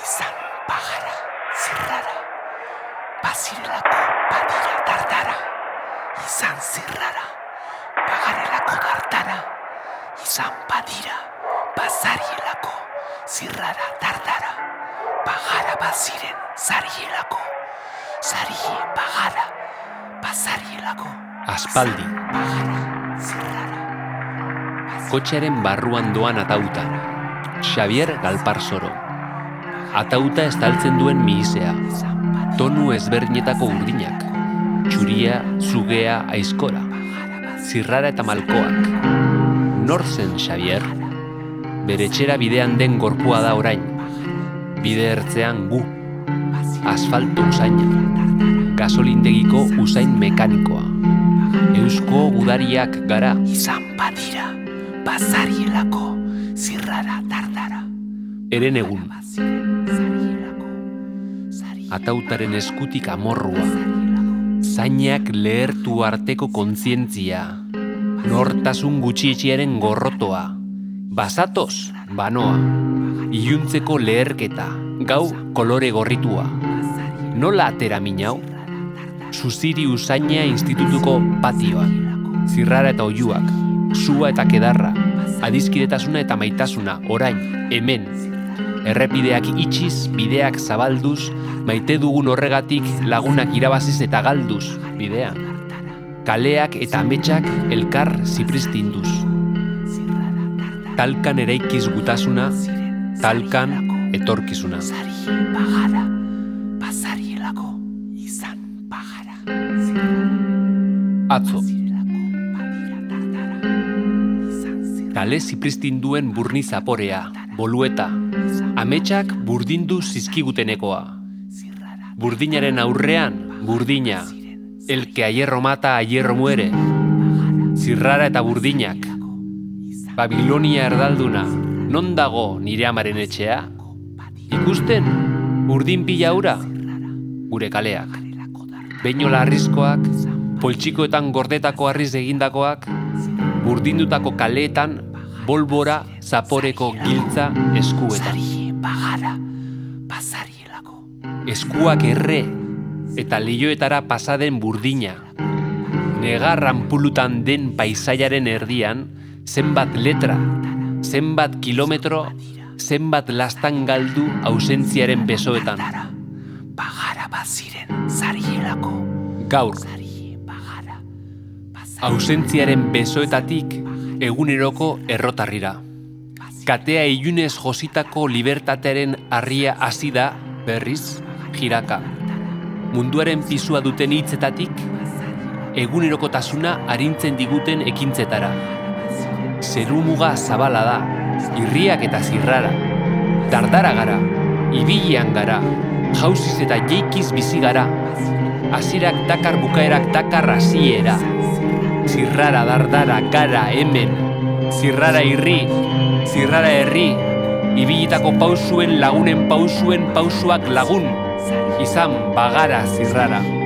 izan bagara, zirrara, bazirelako badira dardara, izan zirrara, bagarelako dardara, izan badira, bazarielako, zirrara dardara, bagara baziren zarielako, zarie bagara, bazarielako, Aspaldi, bagara, zirrara, kotxearen barruan doan atauta. Xavier Galparsoro. Atauta estaltzen duen mihisea. Tonu ezberdinetako urdinak. Txuria, zugea, aizkora. Zirrara eta malkoak. Nor zen Xavier? Bere etxera bidean den gorpua da orain. Bide ertzean gu. Asfalto usaina. Gasolindegiko usain mekanikoa. Eusko gudariak gara. izan badira, bazarielako, zirrara dardara, Eren egun, atautaren eskutik amorrua, zainak lehertu arteko kontzientzia, nortasun gutxietxiaren gorrotoa, basatoz, banoa, iluntzeko leherketa, gau kolore gorritua. Nola atera minau? Zuziri usaina institutuko patioan, zirrara eta oiuak, sua eta kedarra, adizkidetasuna eta maitasuna, orain, hemen, errepideak itxiz, bideak zabalduz, maite dugun horregatik lagunak irabaziz eta galduz, bidean. Kaleak eta ametsak elkar zipristinduz. Talkan eraikiz gutasuna, talkan etorkizuna. zarie bagara, bazarielako, izan bagara, Atzo, kale zipristinduen burni zaporea, bolueta, ametsak burdindu zizkigutenekoa. Burdinaren aurrean, burdina, el que a hierro mata a hierro muere, zirrara eta burdinak, Babilonia erdalduna, non dago nire amaren etxea? Ikusten, burdin pila ura, gure kaleak. Beino larrizkoak, poltsikoetan gordetako arriz egindakoak, burdindutako kaleetan, bolbora zaporeko giltza eskuetan. bagara, bazarielako, Eskuak erre eta lioetara pasaden burdina. Negarran pulutan den paisaiaren erdian, zenbat letra, zenbat kilometro, zenbat lastan galdu ausentziaren besoetan. bagara baziren, zarielako, Gaur, ausentziaren besoetatik eguneroko errotarrira. Katea ilunez jositako libertatearen harria hasi da berriz jiraka. Munduaren pisua duten hitzetatik egunerokotasuna arintzen diguten ekintzetara. Zerumuga zabala da, irriak eta zirrara. Dardara gara, ibilian gara, jauziz eta jeikiz bizi gara. Hasirak dakar bukaerak dakar hasiera. Zirrara dardara gara hemen. Zirrara irri, zirrara herri. Ibilitako pausuen lagunen pausuen pausuak lagun. Izan bagara zirrara.